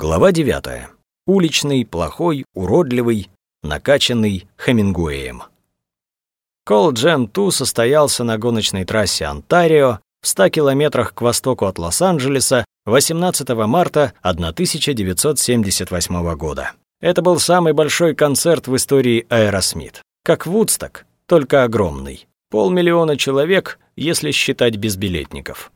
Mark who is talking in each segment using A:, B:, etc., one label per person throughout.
A: Глава 9. Уличный, плохой, уродливый, накачанный Хемингуэем. Кэл Джем Ту состоялся на гоночной трассе Онтарио в 100 километрах к востоку от Лос-Анджелеса 18 марта 1978 года. Это был самый большой концерт в истории Аэросмит. Как Вудсток, только огромный. Полмиллиона человек, если считать безбилетников.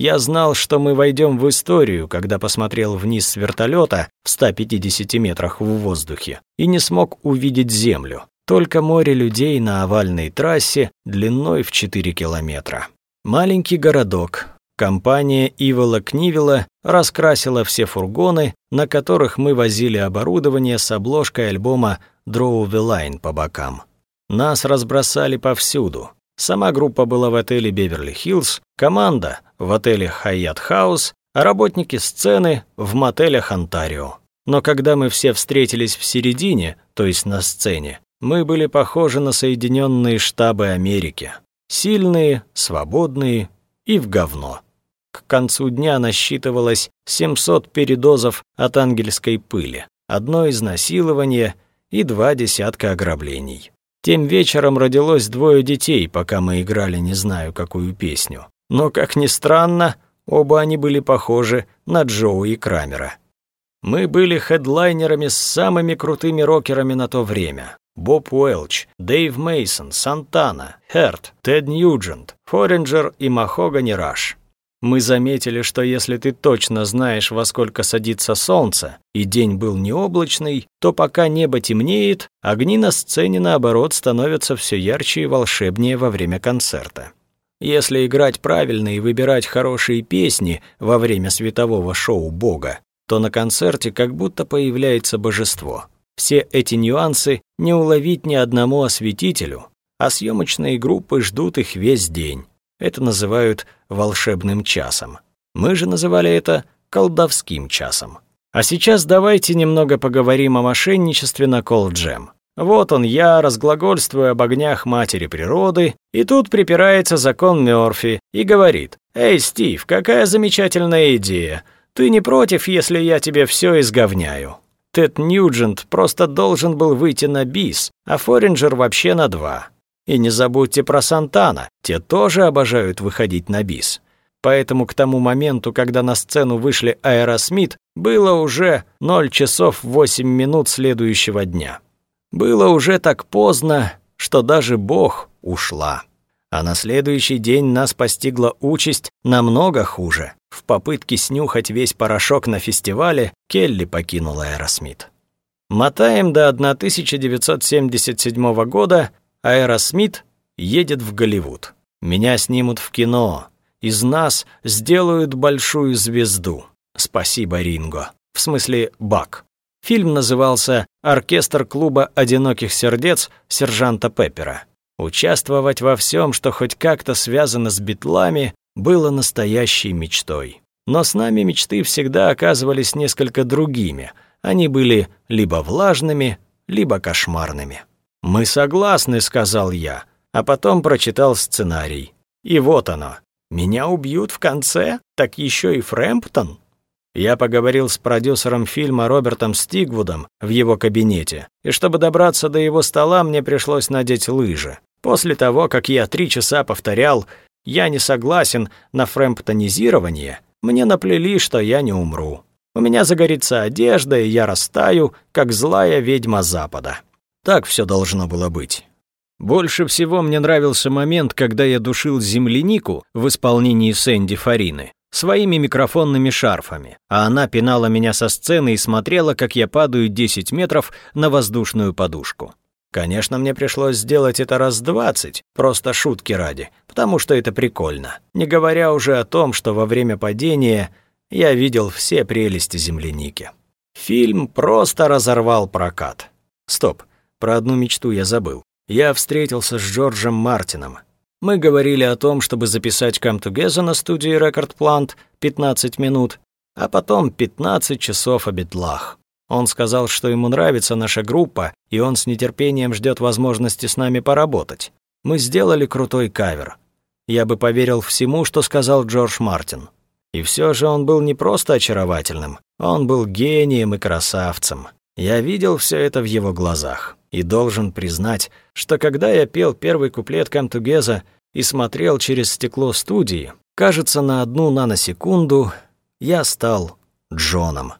A: Я знал, что мы войдем в историю, когда посмотрел вниз с вертолета в 150 метрах в воздухе и не смог увидеть землю. Только море людей на овальной трассе длиной в 4 километра. Маленький городок. Компания Ивола Книвела раскрасила все фургоны, на которых мы возили оборудование с обложкой альбома Draw the Line по бокам. Нас разбросали повсюду. Сама группа была в отеле Беверли-Хиллз, команда в отеле Хайят Хаус, а работники сцены в мотелях Онтарио. Но когда мы все встретились в середине, то есть на сцене, мы были похожи на Соединенные Штаты Америки. Сильные, свободные и в говно. К концу дня насчитывалось 700 передозов от ангельской пыли, одно изнасилование и два десятка ограблений. Тем вечером родилось двое детей, пока мы играли не знаю какую песню. Но, как ни странно, оба они были похожи на Джоу и Крамера. Мы были хедлайнерами с самыми крутыми рокерами на то время. Боб Уэлч, Дэйв Мейсон, Сантана, Херт, Тед Ньюджент, Форинджер и Махогани Раш. Мы заметили, что если ты точно знаешь, во сколько садится солнце, и день был необлачный, то пока небо темнеет, огни на сцене, наоборот, становятся все ярче и волшебнее во время концерта. Если играть правильно и выбирать хорошие песни во время светового шоу Бога, то на концерте как будто появляется божество. Все эти нюансы не уловить ни одному осветителю, а съемочные группы ждут их весь день. Это называют волшебным часом. Мы же называли это колдовским часом. А сейчас давайте немного поговорим о мошенничестве на Колджем. Вот он я, разглагольствую об огнях матери природы, и тут припирается закон Мёрфи и говорит, «Эй, Стив, какая замечательная идея! Ты не против, если я тебе все изговняю?» Тед Ньюджент просто должен был выйти на бис, а Форинер вообще на два. И не забудьте про Сантана, те тоже обожают выходить на бис. Поэтому к тому моменту, когда на сцену вышли Аэросмит, было уже 0 часов 8 минут следующего дня. Было уже так поздно, что даже Бог ушла. А на следующий день нас постигла участь намного хуже. В попытке снюхать весь порошок на фестивале Келли покинула Аэросмит. Мотаем до 1977 года, Аэросмит едет в Голливуд. Меня снимут в кино. Из нас сделают большую звезду. Спасибо, Ринго. В смысле, Бак. Фильм назывался «Оркестр клуба одиноких сердец сержанта Пеппера». Участвовать во всем, что хоть как-то связано с битлами, было настоящей мечтой. Но с нами мечты всегда оказывались несколько другими. Они были либо влажными, либо кошмарными. «Мы согласны», — сказал я, а потом прочитал сценарий. И вот оно. «Меня убьют в конце? Так еще и Фрэмптон?» Я поговорил с продюсером фильма Робертом Стигвудом в его кабинете, и чтобы добраться до его стола, мне пришлось надеть лыжи. После того, как я три часа повторял «я не согласен на фрэмптонизирование», мне наплели, что я не умру. У меня загорится одежда, и я растаю, как злая ведьма Запада. Так все должно было быть. Больше всего мне нравился момент, когда я душил землянику в исполнении Сэнди Фарины своими микрофонными шарфами, а она пинала меня со сцены и смотрела, как я падаю 10 метров на воздушную подушку. Конечно, мне пришлось сделать это раз двадцать, просто шутки ради, потому что это прикольно. Не говоря уже о том, что во время падения я видел все прелести земляники. Фильм просто разорвал прокат. Стоп, про одну мечту я забыл. Я встретился с Джорджем Мартином. Мы говорили о том, чтобы записать Come Together на студии Record Plant 15 минут, а потом 15 часов о битлах. Он сказал, что ему нравится наша группа, и он с нетерпением ждет возможности с нами поработать. Мы сделали крутой кавер. Я бы поверил всему, что сказал Джордж Мартин. И все же он был не просто очаровательным, он был гением и красавцем. Я видел все это в его глазах. И должен признать, что когда я пел первый куплет «Come Together» и смотрел через стекло студии, кажется, на одну наносекунду я стал Джоном.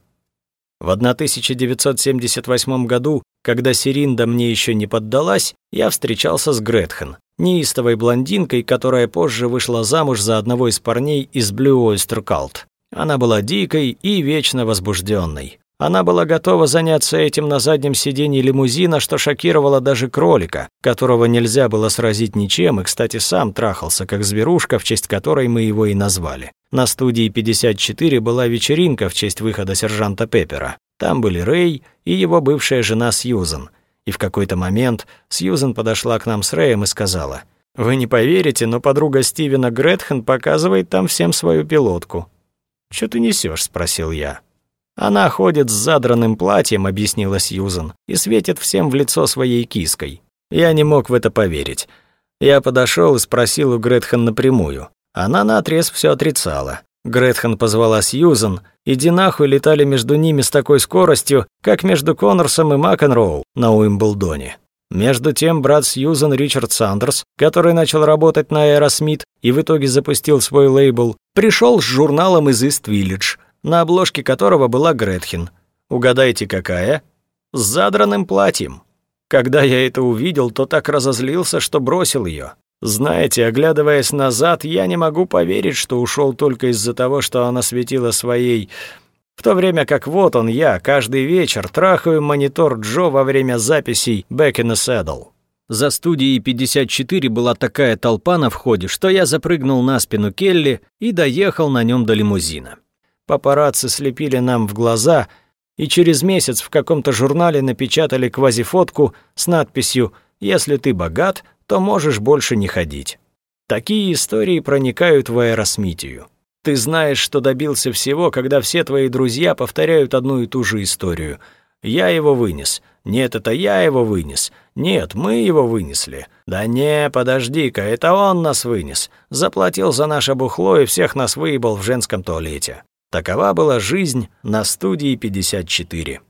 A: В 1978 году, когда Серинда мне еще не поддалась, я встречался с Гретхен, неистовой блондинкой, которая позже вышла замуж за одного из парней из Blue Oyster Cult. Она была дикой и вечно возбужденной. Она была готова заняться этим на заднем сиденье лимузина, что шокировало даже кролика, которого нельзя было сразить ничем, и, кстати, сам трахался, как зверушка, в честь которой мы его и назвали. На студии 54 была вечеринка в честь выхода сержанта Пеппера. Там были Рэй и его бывшая жена Сьюзен. И в какой-то момент Сьюзен подошла к нам с Рэем и сказала, «Вы не поверите, но подруга Стивена Гретхен показывает там всем свою пилотку». «Чё ты несёшь?» – спросил я. «Она ходит с задранным платьем», — объяснила Сьюзан, «и светит всем в лицо своей киской». Я не мог в это поверить. Я подошел и спросил у Гретхен напрямую. Она наотрез все отрицала. Гретхен позвала Сьюзан, и Динаху летали между ними с такой скоростью, как между Коннорсом и Макенроу на Уимблдоне. Между тем брат Сьюзан Ричард Сандерс, который начал работать на Aerosmith и в итоге запустил свой лейбл, пришел с журналом из East на обложке которого была Гретхен. Угадайте, какая? С задранным платьем. Когда я это увидел, то так разозлился, что бросил ее. Знаете, оглядываясь назад, я не могу поверить, что ушел только из-за того, что она светила своей... В то время как вот он я, каждый вечер трахаю монитор Джо во время записей «Back in the Saddle». За студией 54 была такая толпа на входе, что я запрыгнул на спину Келли и доехал на нем до лимузина. Папарацци слепили нам в глаза, и через месяц в каком-то журнале напечатали квазифотку с надписью «Если ты богат, то можешь больше не ходить». Такие истории проникают в аэросмитию. Ты знаешь, что добился всего, когда все твои друзья повторяют одну и ту же историю. «Я его вынес». «Нет, это я его вынес». «Нет, мы его вынесли». «Да не, подожди-ка, это он нас вынес». Заплатил за наше бухло и всех нас выебал в женском туалете. Такова была жизнь на студии 54.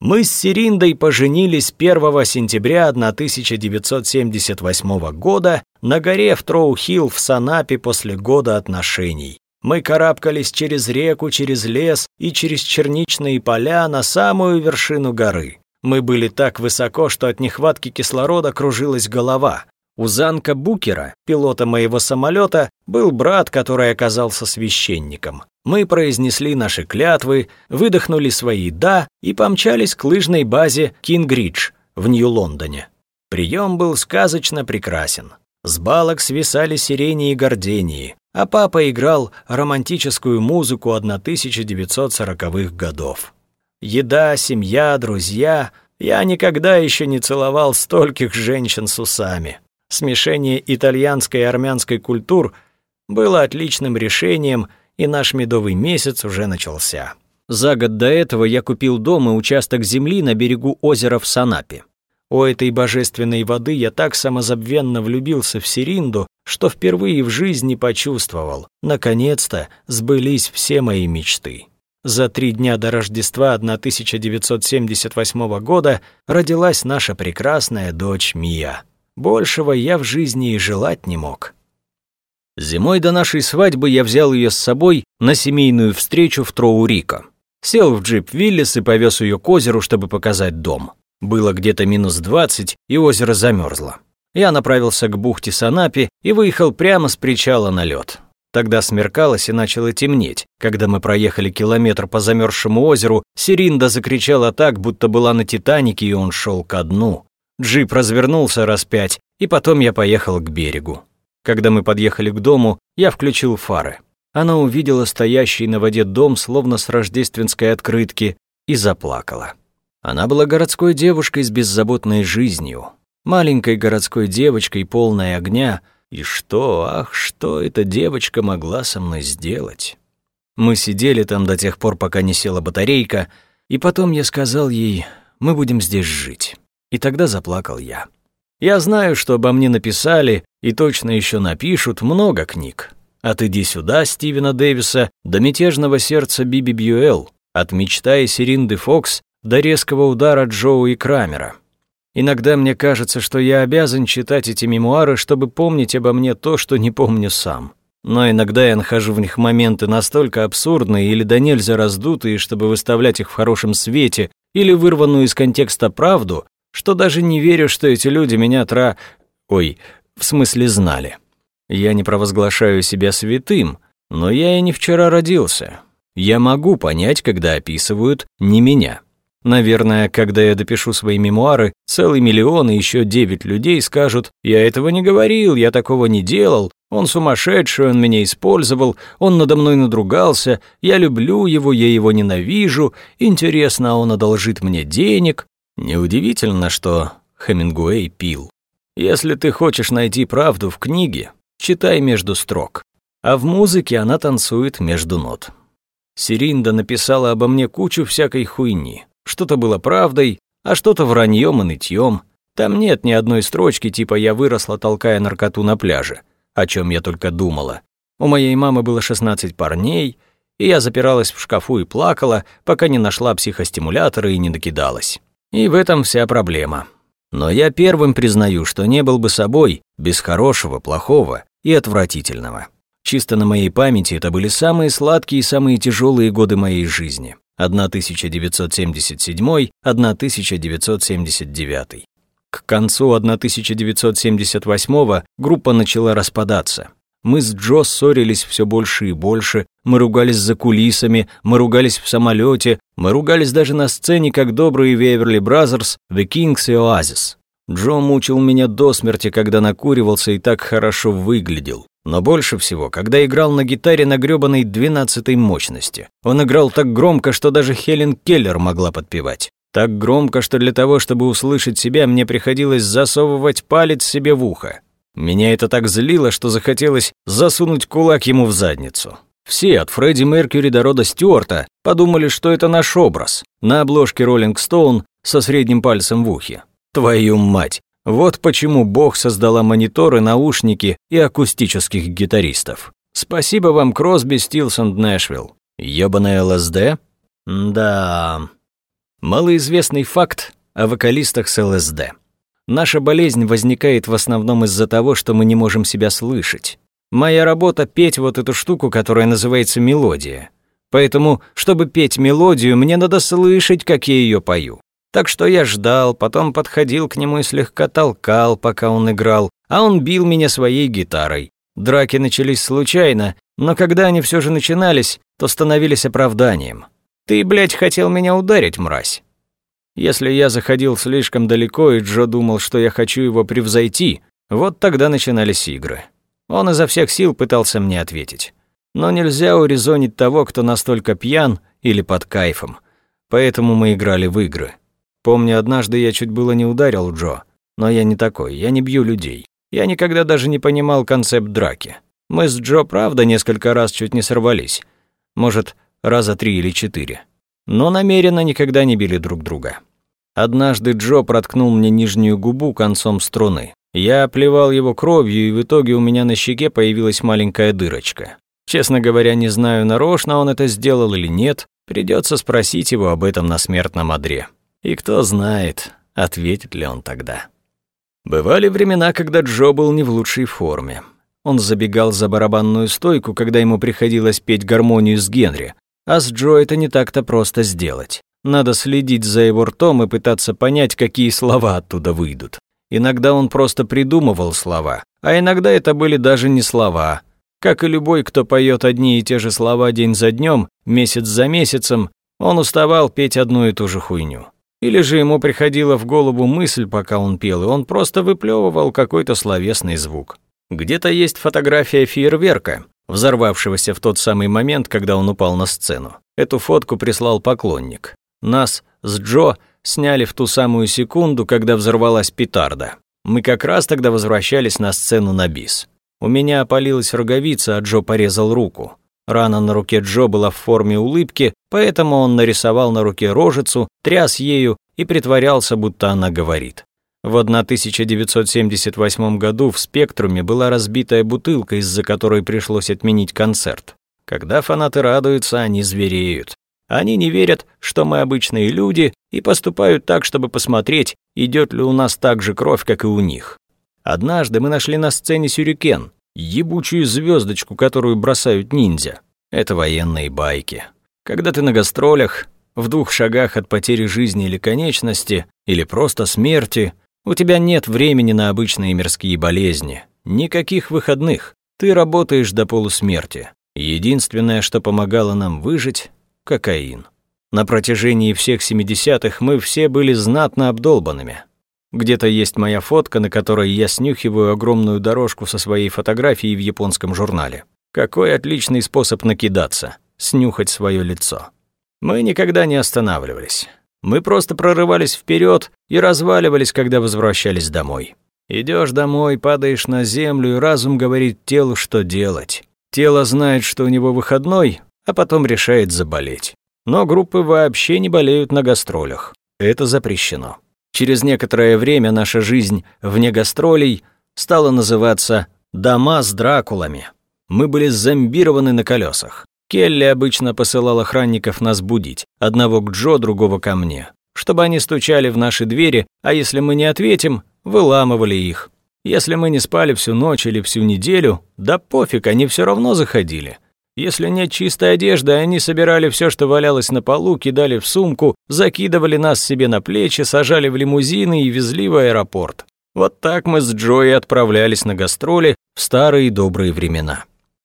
A: Мы с Сериндой поженились 1 сентября 1978 года на горе в Троу-Хилл в Санапе после года отношений. Мы карабкались через реку, через лес и через черничные поля на самую вершину горы. Мы были так высоко, что от нехватки кислорода кружилась голова. У Занка Букера, пилота моего самолета, был брат, который оказался священником. Мы произнесли наши клятвы, выдохнули свои «да» и помчались к лыжной базе Кингридж в Нью-Лондоне. Прием был сказочно прекрасен. С балок свисали сирени и гордении, а папа играл романтическую музыку 1940-х годов. Еда, семья, друзья. Я никогда еще не целовал стольких женщин с усами. Смешение итальянской и армянской культур было отличным решением – и наш медовый месяц уже начался. За год до этого я купил дом и участок земли на берегу озера в Санапе. У этой божественной воды я так самозабвенно влюбился в Серинду, что впервые в жизни почувствовал, наконец-то сбылись все мои мечты. За три дня до Рождества 1978 года родилась наша прекрасная дочь Мия. Большего я в жизни и желать не мог. Зимой до нашей свадьбы я взял ее с собой на семейную встречу в Троурико. Сел в джип Виллис и повез ее к озеру, чтобы показать дом. Было где-то минус 20, и озеро замерзло. Я направился к бухте Санапи и выехал прямо с причала на лед. Тогда смеркалось и начало темнеть. Когда мы проехали километр по замерзшему озеру, Сиринда закричала так, будто была на Титанике, и он шел ко дну. Джип развернулся раз пять, и потом я поехал к берегу. Когда мы подъехали к дому, я включил фары. Она увидела стоящий на воде дом, словно с рождественской открытки, и заплакала. Она была городской девушкой с беззаботной жизнью, маленькой городской девочкой, полной огня, и что, ах, что эта девочка могла со мной сделать? Мы сидели там до тех пор, пока не села батарейка, и потом я сказал ей, мы будем здесь жить. И тогда заплакал я. Я знаю, что обо мне написали и точно еще напишут много книг. От «Иди сюда» Стивена Дэвиса до мятежного сердца Биби Бьюэлл, от «Мечта» и Серинды Фокс до резкого удара Джоу и Крамера. Иногда мне кажется, что я обязан читать эти мемуары, чтобы помнить обо мне то, что не помню сам. Но иногда я нахожу в них моменты настолько абсурдные или до нельзя раздутые, чтобы выставлять их в хорошем свете, или вырванную из контекста правду, что даже не верю, что эти люди меня тра... Ой, в смысле знали. Я не провозглашаю себя святым, но я и не вчера родился. Я могу понять, когда описывают не меня. Наверное, когда я допишу свои мемуары, целый миллион и еще девять людей скажут, «Я этого не говорил, я такого не делал, он сумасшедший, он меня использовал, он надо мной надругался, я люблю его, я его ненавижу, интересно, а он одолжит мне денег». Неудивительно, что Хемингуэй пил. Если ты хочешь найти правду в книге, читай между строк. А в музыке она танцует между нот. Сиринда написала обо мне кучу всякой хуйни. Что-то было правдой, а что-то враньем и нытьем. Там нет ни одной строчки типа «я выросла, толкая наркоту на пляже», о чем я только думала. У моей мамы было 16 парней, и я запиралась в шкафу и плакала, пока не нашла психостимулятора и не докидалась. И в этом вся проблема. Но я первым признаю, что не был бы собой без хорошего, плохого и отвратительного. Чисто на моей памяти это были самые сладкие и самые тяжелые годы моей жизни. 1977-1979. К концу 1978 группа начала распадаться. Мы с Джо ссорились все больше и больше, мы ругались за кулисами, мы ругались в самолете, мы ругались даже на сцене, как добрые Everly Brothers, The Kinks и Oasis. Джо мучил меня до смерти, когда накуривался и так хорошо выглядел. Но больше всего, когда играл на гитаре на грёбаной двенадцатой мощности. Он играл так громко, что даже Хелен Келлер могла подпевать. Так громко, что для того, чтобы услышать себя, мне приходилось засовывать палец себе в ухо. Меня это так злило, что захотелось засунуть кулак ему в задницу. Все, от Фредди Меркьюри до Рода Стюарта, подумали, что это наш образ. На обложке Роллинг Стоун со средним пальцем в ухе. Твою мать! Вот почему Бог создала мониторы, наушники и акустических гитаристов. Спасибо вам, Кросби, Стилсон, Нэшвилл. Ёбаная ЛСД? Да. Малоизвестный факт о вокалистах с ЛСД. Наша болезнь возникает в основном из-за того, что мы не можем себя слышать. Моя работа — петь вот эту штуку, которая называется мелодия. Поэтому, чтобы петь мелодию, мне надо слышать, как я ее пою. Так что я ждал, потом подходил к нему и слегка толкал, пока он играл, а он бил меня своей гитарой. Драки начались случайно, но когда они все же начинались, то становились оправданием. «Ты, блядь, хотел меня ударить, мразь?» Если я заходил слишком далеко, и Джо думал, что я хочу его превзойти, вот тогда начинались игры. Он изо всех сил пытался мне ответить. Но нельзя урезонить того, кто настолько пьян или под кайфом. Поэтому мы играли в игры. Помню, однажды я чуть было не ударил Джо, но я не такой, я не бью людей. Я никогда даже не понимал концепт драки. Мы с Джо, правда, несколько раз чуть не сорвались. Может, раза три или четыре но намеренно никогда не били друг друга. Однажды Джо проткнул мне нижнюю губу концом струны. Я плевал его кровью, и в итоге у меня на щеке появилась маленькая дырочка. Честно говоря, не знаю, нарочно он это сделал или нет. Придется спросить его об этом на смертном одре. И кто знает, ответит ли он тогда. Бывали времена, когда Джо был не в лучшей форме. Он забегал за барабанную стойку, когда ему приходилось петь гармонию с Генри, а с Джо это не так-то просто сделать. Надо следить за его ртом и пытаться понять, какие слова оттуда выйдут. Иногда он просто придумывал слова, а иногда это были даже не слова. Как и любой, кто поет одни и те же слова день за днем, месяц за месяцем, он уставал петь одну и ту же хуйню. Или же ему приходила в голову мысль, пока он пел, и он просто выплевывал какой-то словесный звук. Где-то есть фотография фейерверка, взорвавшегося в тот самый момент, когда он упал на сцену. Эту фотку прислал поклонник. Нас с Джо сняли в ту самую секунду, когда взорвалась петарда. Мы как раз тогда возвращались на сцену на бис. У меня опалилась роговица, а Джо порезал руку. Рана на руке Джо была в форме улыбки, поэтому он нарисовал на руке рожицу, тряс ею и притворялся, будто она говорит. В 1978 году в «Спектруме» была разбитая бутылка, из-за которой пришлось отменить концерт. Когда фанаты радуются, они звереют. Они не верят, что мы обычные люди, и поступают так, чтобы посмотреть, идет ли у нас так же кровь, как и у них. Однажды мы нашли на сцене сюрикен, ебучую звездочку, которую бросают ниндзя. Это военные байки. Когда ты на гастролях, в двух шагах от потери жизни или конечности, или просто смерти, у тебя нет времени на обычные мирские болезни, никаких выходных. Ты работаешь до полусмерти. Единственное, что помогало нам выжить — кокаин. На протяжении всех 70-х мы все были знатно обдолбанными. Где-то есть моя фотка, на которой я снюхиваю огромную дорожку со своей фотографией в японском журнале. Какой отличный способ накидаться — снюхать свое лицо. Мы никогда не останавливались. Мы просто прорывались вперед и разваливались, когда возвращались домой. Идешь домой, падаешь на землю, и разум говорит телу, что делать. Тело знает, что у него выходной, а потом решает заболеть. Но группы вообще не болеют на гастролях. Это запрещено. Через некоторое время наша жизнь вне гастролей стала называться «дома с Дракулами». Мы были зомбированы на колесах. Келли обычно посылал охранников нас будить, одного к Джо, другого ко мне, чтобы они стучали в наши двери, а если мы не ответим, выламывали их. Если мы не спали всю ночь или всю неделю, да пофиг, они все равно заходили. Если нет чистой одежды, они собирали все, что валялось на полу, кидали в сумку, закидывали нас себе на плечи, сажали в лимузины и везли в аэропорт. Вот так мы с Джои отправлялись на гастроли в старые добрые времена.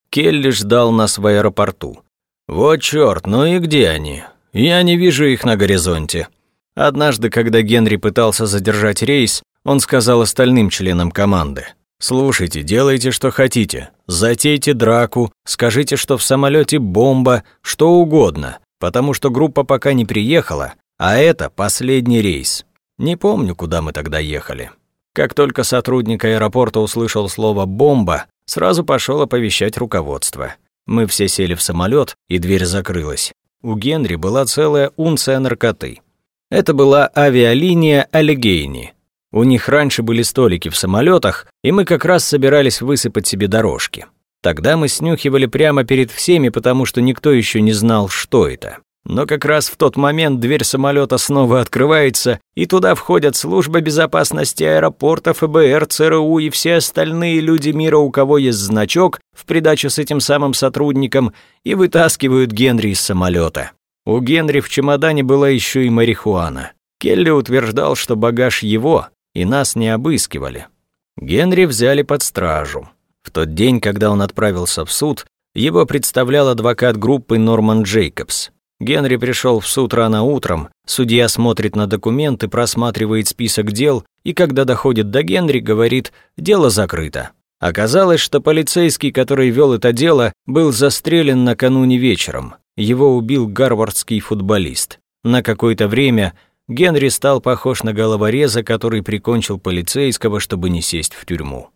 A: Келли ждал нас в аэропорту. «Вот чёрт, ну и где они? Я не вижу их на горизонте». Однажды, когда Генри пытался задержать рейс, он сказал остальным членам команды. «Слушайте, делайте, что хотите. Затейте драку, скажите, что в самолете бомба, что угодно, потому что группа пока не приехала, а это последний рейс. Не помню, куда мы тогда ехали». Как только сотрудник аэропорта услышал слово «бомба», Сразу пошел оповещать руководство. Мы все сели в самолет, и дверь закрылась. У Генри была целая унция наркоты. Это была авиалиния Аллегейни. У них раньше были столики в самолетах, и мы как раз собирались высыпать себе дорожки. Тогда мы снюхивали прямо перед всеми, потому что никто еще не знал, что это. Но как раз в тот момент дверь самолета снова открывается, и туда входят служба безопасности аэропорта, ФБР, ЦРУ и все остальные люди мира, у кого есть значок, в придачу с этим самым сотрудником, и вытаскивают Генри из самолета. У Генри в чемодане была еще и марихуана. Келли утверждал, что багаж его, и нас не обыскивали. Генри взяли под стражу. В тот день, когда он отправился в суд, его представлял адвокат группы Норман Джейкобс. Генри пришел в суд рано утром, судья смотрит на документы, просматривает список дел и, когда доходит до Генри, говорит «дело закрыто». Оказалось, что полицейский, который вел это дело, был застрелен накануне вечером. Его убил гарвардский футболист. На какое-то время Генри стал похож на головореза, который прикончил полицейского, чтобы не сесть в тюрьму.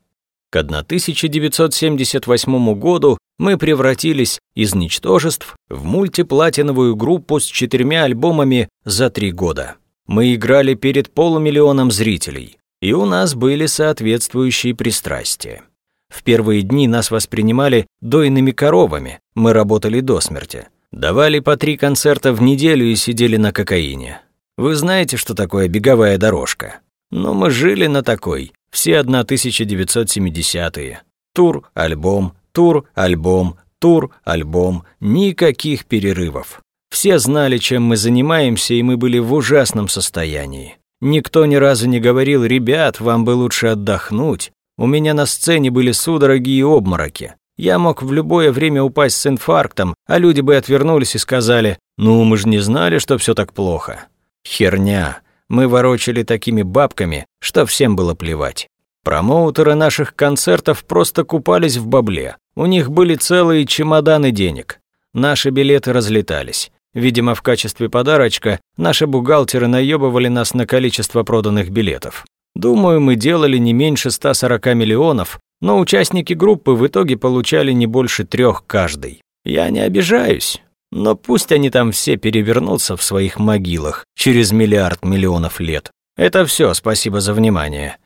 A: К 1978 году мы превратились из ничтожеств в мультиплатиновую группу с четырьмя альбомами за три года. Мы играли перед полумиллионом зрителей, и у нас были соответствующие пристрастия. В первые дни нас воспринимали дойными коровами, мы работали до смерти. Давали по три концерта в неделю и сидели на кокаине. Вы знаете, что такое беговая дорожка? Но мы жили на такой, все 1970-е. Тур, альбом, тур, альбом, тур, альбом, никаких перерывов. Все знали, чем мы занимаемся, и мы были в ужасном состоянии. Никто ни разу не говорил, ребят, вам бы лучше отдохнуть. У меня на сцене были судороги и обмороки. Я мог в любое время упасть с инфарктом, а люди бы отвернулись и сказали, ну мы же не знали, что все так плохо. Херня. Мы ворочали такими бабками, что всем было плевать. Промоутеры наших концертов просто купались в бабле. У них были целые чемоданы денег. Наши билеты разлетались. Видимо, в качестве подарочка наши бухгалтеры наебывали нас на количество проданных билетов. Думаю, мы делали не меньше 140 миллионов, но участники группы в итоге получали не больше трех каждый. Я не обижаюсь. Но пусть они там все перевернутся в своих могилах через миллиард миллионов лет. Это все, спасибо за внимание.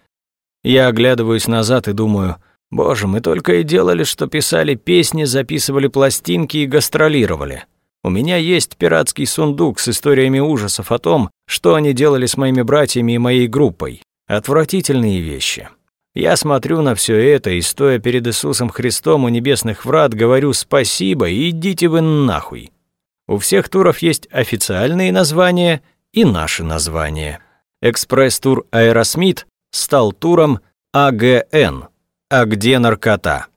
A: Я оглядываюсь назад и думаю, боже, мы только и делали, что писали песни, записывали пластинки и гастролировали. У меня есть пиратский сундук с историями ужасов о том, что они делали с моими братьями и моей группой. Отвратительные вещи. Я смотрю на все это и, стоя перед Иисусом Христом у небесных врат, говорю «спасибо» и идите вы нахуй. У всех туров есть официальные названия и наши названия. Экспресс-тур «Аэросмит» стал туром АГН «А где наркота?».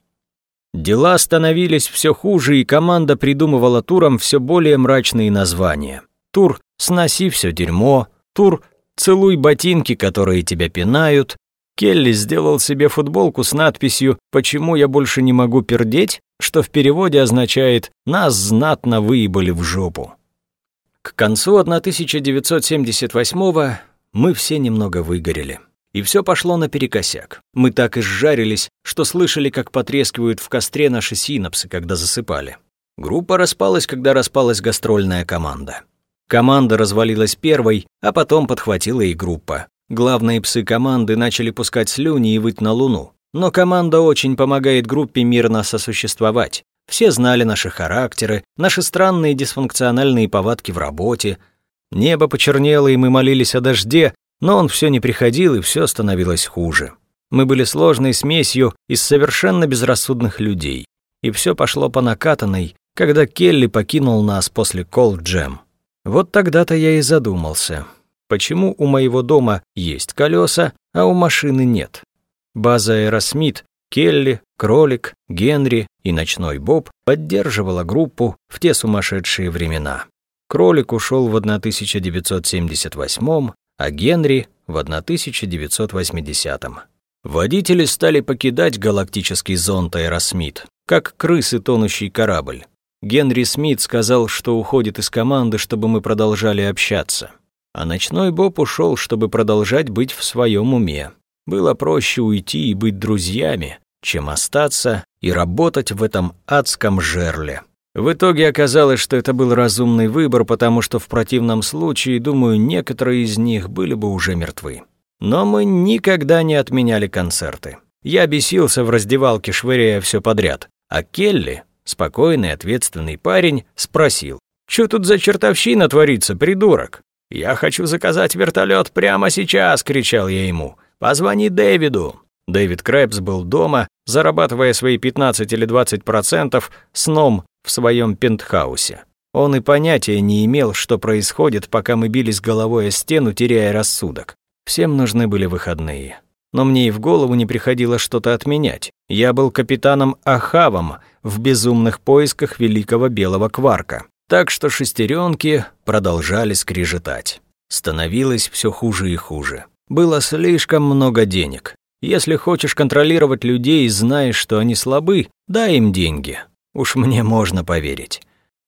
A: Дела становились все хуже, и команда придумывала турам все более мрачные названия. Тур «Сноси все дерьмо», тур «Целуй ботинки, которые тебя пинают», Келли сделал себе футболку с надписью «Почему я больше не могу пердеть?», что в переводе означает «Нас знатно выебали в жопу». К концу 1978 мы все немного выгорели. И все пошло наперекосяк. Мы так и сжарились, что слышали, как потрескивают в костре наши синапсы, когда засыпали. Группа распалась, когда распалась гастрольная команда. Команда развалилась первой, а потом подхватила и группа. Главные псы команды начали пускать слюни и выть на луну. Но команда очень помогает группе мирно сосуществовать. Все знали наши характеры, наши странные дисфункциональные повадки в работе. Небо почернело, и мы молились о дожде, но он все не приходил, и все становилось хуже. Мы были сложной смесью из совершенно безрассудных людей. И все пошло по накатанной, когда Келли покинул нас после Jam. Вот тогда-то я и задумался — почему у моего дома есть колеса, а у машины нет. База Аэросмит, Келли, Кролик, Генри и Ночной Боб поддерживала группу в те сумасшедшие времена. Кролик ушел в 1978 а Генри в 1980 -м. Водители стали покидать галактический зонд Аэросмит, как крысы тонущий корабль. Генри Смит сказал, что уходит из команды, чтобы мы продолжали общаться. А ночной Боб ушел, чтобы продолжать быть в своем уме. Было проще уйти и быть друзьями, чем остаться и работать в этом адском жерле. В итоге оказалось, что это был разумный выбор, потому что в противном случае, думаю, некоторые из них были бы уже мертвы. Но мы никогда не отменяли концерты. Я бесился в раздевалке, швыряя все подряд. А Келли, спокойный, ответственный парень, спросил, «Чё тут за чертовщина творится, придурок?» «Я хочу заказать вертолет прямо сейчас!» — кричал я ему. «Позвони Дэвиду!» Дэвид Крэпс был дома, зарабатывая свои 15 или 20% сном в своем пентхаусе. Он и понятия не имел, что происходит, пока мы бились головой о стену, теряя рассудок. Всем нужны были выходные. Но мне и в голову не приходило что-то отменять. Я был капитаном Ахавом в безумных поисках великого белого кварка. Так что шестеренки продолжали скрежетать. Становилось все хуже и хуже. Было слишком много денег. Если хочешь контролировать людей и знаешь, что они слабы, дай им деньги. Уж мне можно поверить.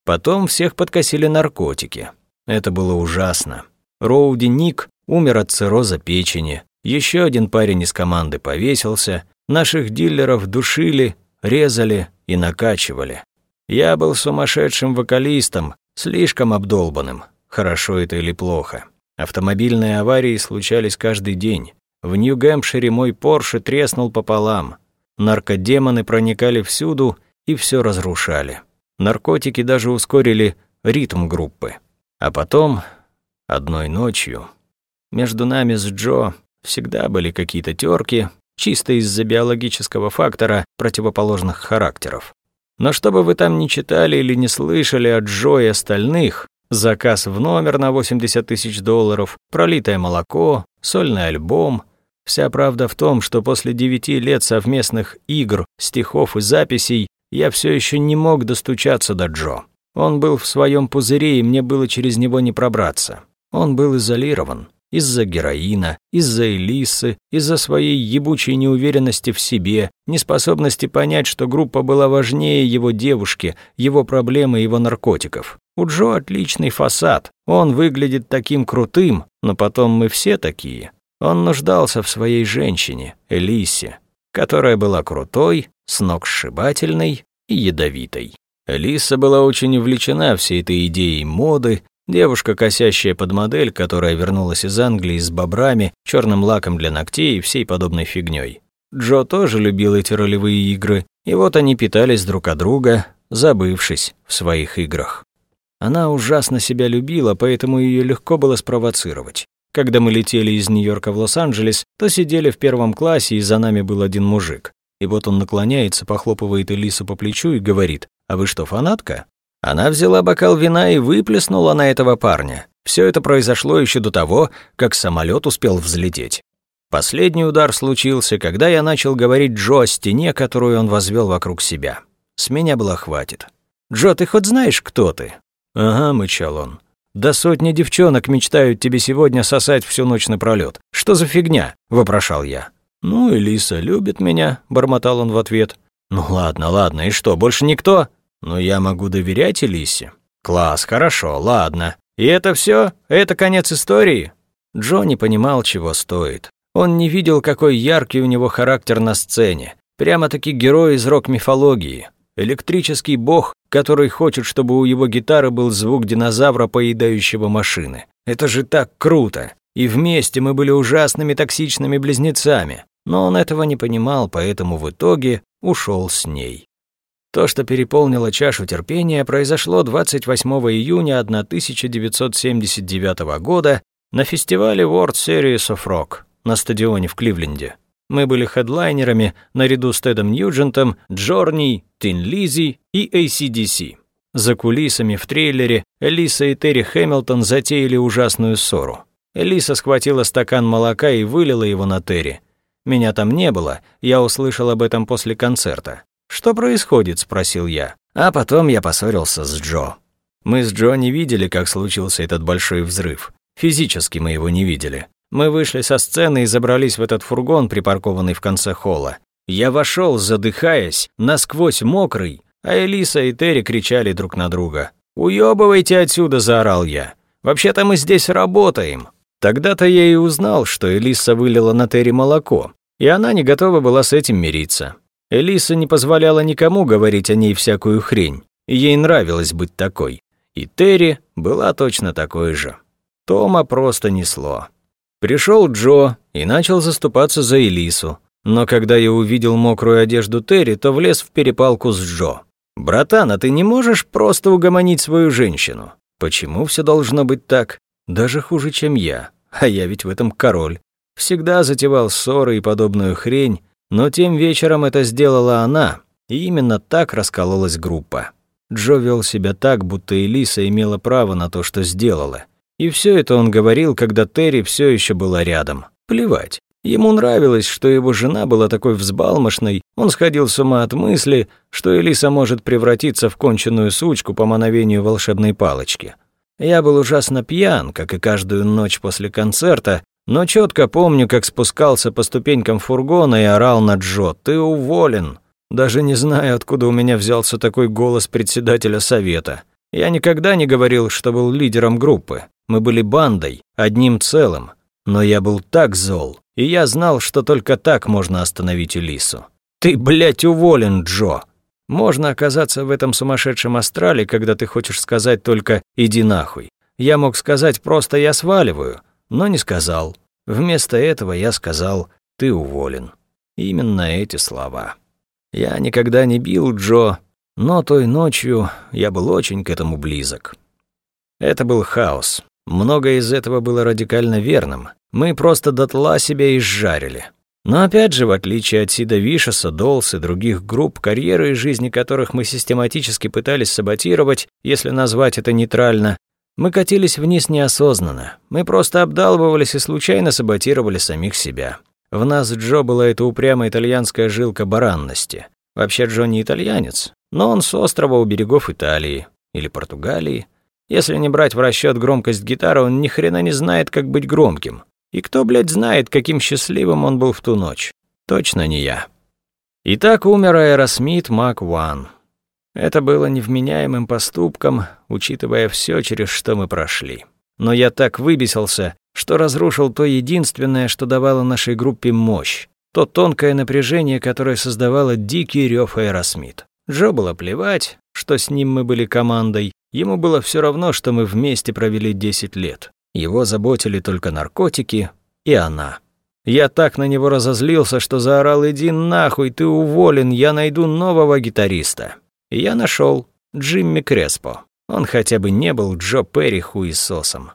A: Потом всех подкосили наркотики. Это было ужасно. Роуди Ник умер от цирроза печени. Еще один парень из команды повесился. Наших дилеров душили, резали и накачивали. Я был сумасшедшим вокалистом, слишком обдолбанным. Хорошо это или плохо. Автомобильные аварии случались каждый день. В Нью-Гэмпшире мой Порше треснул пополам. Наркодемоны проникали всюду и все разрушали. Наркотики даже ускорили ритм группы. А потом, одной ночью, между нами с Джо всегда были какие-то терки, чисто из-за биологического фактора противоположных характеров. Но что бы вы там ни читали или не слышали от Джо и остальных, заказ в номер на 80 тысяч долларов, пролитое молоко, сольный альбом, вся правда в том, что после девяти лет совместных игр, стихов и записей я все еще не мог достучаться до Джо. Он был в своем пузыре, и мне было через него не пробраться. Он был изолирован из-за героина, из-за Элисы, из-за своей ебучей неуверенности в себе, неспособности понять, что группа была важнее его девушки, его проблемы, его наркотиков. У Джо отличный фасад, он выглядит таким крутым, но потом мы все такие. Он нуждался в своей женщине, Элисе, которая была крутой, сногсшибательной и ядовитой. Элиса была очень увлечена всей этой идеей моды, Девушка, косящая под модель, которая вернулась из Англии с бобрами, черным лаком для ногтей и всей подобной фигней. Джо тоже любил эти ролевые игры, и вот они питались друг от друга, забывшись в своих играх. Она ужасно себя любила, поэтому ее легко было спровоцировать. Когда мы летели из Нью-Йорка в Лос-Анджелес, то сидели в первом классе, и за нами был один мужик. И вот он наклоняется, похлопывает Элису по плечу и говорит, «А вы что, фанатка?» Она взяла бокал вина и выплеснула на этого парня. Все это произошло еще до того, как самолет успел взлететь. Последний удар случился, когда я начал говорить Джо о стене, которую он возвел вокруг себя. С меня было хватит. «Джо, ты хоть знаешь, кто ты?» «Ага», — мычал он. «Да сотни девчонок мечтают тебе сегодня сосать всю ночь напролёт. Что за фигня?» — вопрошал я. «Ну, Элиса любит меня», — бормотал он в ответ. «Ну ладно, ладно, и что, больше никто?» Но я могу доверять Элисе. Класс, хорошо, ладно. И это все? Это конец истории? Джо не понимал, чего стоит. Он не видел, какой яркий у него характер на сцене. Прямо-таки герой из рок-мифологии. Электрический бог, который хочет, чтобы у его гитары был звук динозавра, поедающего машины. Это же так круто. И вместе мы были ужасными токсичными близнецами. Но он этого не понимал, поэтому в итоге ушел с ней. То, что переполнило чашу терпения, произошло 28 июня 1979 года на фестивале World Series of Rock на стадионе в Кливленде. Мы были хедлайнерами наряду с Тедом Ньюджентом, Джорни, Тин Лизи и ACDC. За кулисами в трейлере Элиса и Терри Хэмилтон затеяли ужасную ссору. Элиса схватила стакан молока и вылила его на Терри. Меня там не было, я услышал об этом после концерта. «Что происходит?» – спросил я. А потом я поссорился с Джо. Мы с Джо не видели, как случился этот большой взрыв. Физически мы его не видели. Мы вышли со сцены и забрались в этот фургон, припаркованный в конце холла. Я вошел, задыхаясь, насквозь мокрый, а Элиса и Терри кричали друг на друга. «Уёбывайте отсюда!» – заорал я. «Вообще-то мы здесь работаем!» Тогда-то я и узнал, что Элиса вылила на Терри молоко, и она не готова была с этим мириться. Элиса не позволяла никому говорить о ней всякую хрень. Ей нравилось быть такой. И Терри была точно такой же. Тома просто несло. Пришел Джо и начал заступаться за Элису. Но когда я увидел мокрую одежду Терри, то влез в перепалку с Джо. «Братан, а ты не можешь просто угомонить свою женщину? Почему все должно быть так? Даже хуже, чем я. А я ведь в этом король. Всегда затевал ссоры и подобную хрень, но тем вечером это сделала она, и именно так раскололась группа. Джо вел себя так, будто Элиса имела право на то, что сделала. И все это он говорил, когда Терри все еще была рядом. Плевать. Ему нравилось, что его жена была такой взбалмошной, он сходил с ума от мысли, что Элиса может превратиться в конченную сучку по мановению волшебной палочки. Я был ужасно пьян, как и каждую ночь после концерта, но четко помню, как спускался по ступенькам фургона и орал на Джо «Ты уволен!» Даже не знаю, откуда у меня взялся такой голос председателя совета. Я никогда не говорил, что был лидером группы. Мы были бандой, одним целым. Но я был так зол, и я знал, что только так можно остановить Элису. «Ты, блядь, уволен, Джо!» Можно оказаться в этом сумасшедшем астрале, когда ты хочешь сказать только «иди нахуй». Я мог сказать просто «я сваливаю», но не сказал. Вместо этого я сказал «ты уволен». Именно эти слова. Я никогда не бил Джо, но той ночью я был очень к этому близок. Это был хаос. Многое из этого было радикально верным. Мы просто дотла себя изжарили. Но опять же, в отличие от Сида Вишеса, Долс и других групп, карьеры и жизни которых мы систематически пытались саботировать, если назвать это нейтрально, мы катились вниз неосознанно. Мы просто обдалбывались и случайно саботировали самих себя. В нас с Джо была эта упрямая итальянская жилка баранности. Вообще Джо не итальянец, но он с острова у берегов Италии или Португалии. Если не брать в расчет громкость гитары, он ни хрена не знает, как быть громким. И кто, блядь, знает, каким счастливым он был в ту ночь? Точно не я. Итак, умер Аэросмит Mark One. Это было невменяемым поступком, учитывая все, через что мы прошли. Но я так выбесился, что разрушил то единственное, что давало нашей группе мощь, то тонкое напряжение, которое создавало дикий рёв Аэросмит. Джо было плевать, что с ним мы были командой, ему было все равно, что мы вместе провели 10 лет. Его заботили только наркотики и она. Я так на него разозлился, что заорал «Иди нахуй, ты уволен, я найду нового гитариста» я нашел Джимми Креспо. Он хотя бы не был Джо Перри хуесосом.